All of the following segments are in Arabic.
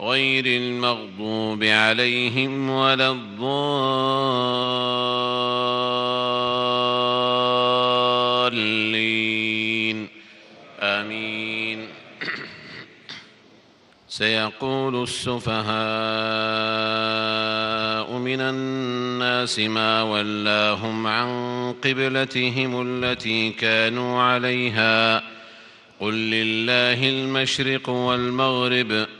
غير المغضوب عليهم ولا الضالين. آمين. سيقول السفهاء من الناس ما ولاهم عن قبلتهم التي كانوا عليها. قل لله المشرق والمغرب.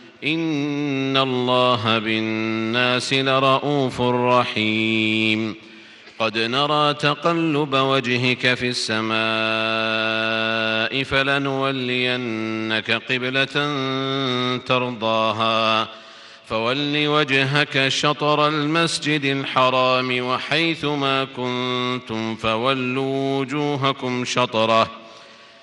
ان الله بالناس لرءوف رحيم. قد نرى تقلب وجهك في السماء فلنولينك قبله ترضاها. فول وجهك شطر المسجد الحرام وحيث ما كنتم فولوا وجوهكم شطره.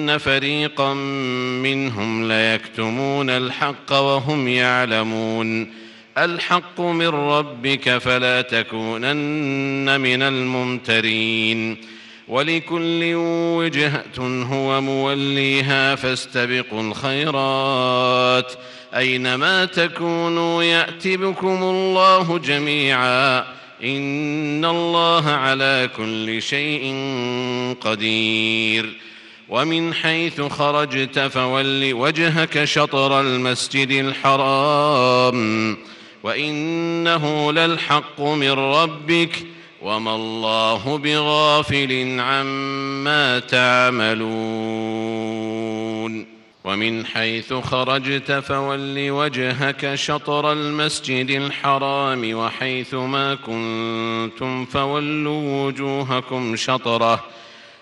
وان فريقا منهم ليكتمون الحق وهم يعلمون. الحق من ربك فلا تكونن من الممترين. ولكل وجهة هو موليها فاستبقوا الخيرات. أينما تكونوا يات بكم الله جميعا. إن الله على كل شيء قدير. ومن حيث خرجت فول وجهك شطر المسجد الحرام وإنه للحق من ربك وما الله بغافل عما تعملون ومن حيث خرجت فول وجهك شطر المسجد الحرام وحيث ما كنتم فولوا وجوهكم شطره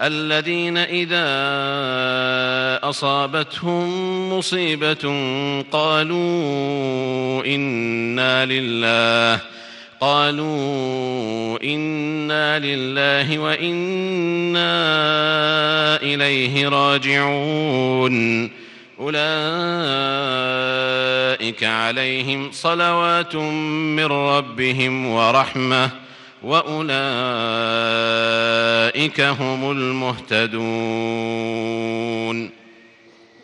الذين إذا أصابتهم مصيبة قالوا إنا لله قالوا إنا لله وإنا إليه راجعون. أولئك عليهم صلوات من ربهم ورحمة. واولئك هم المهتدون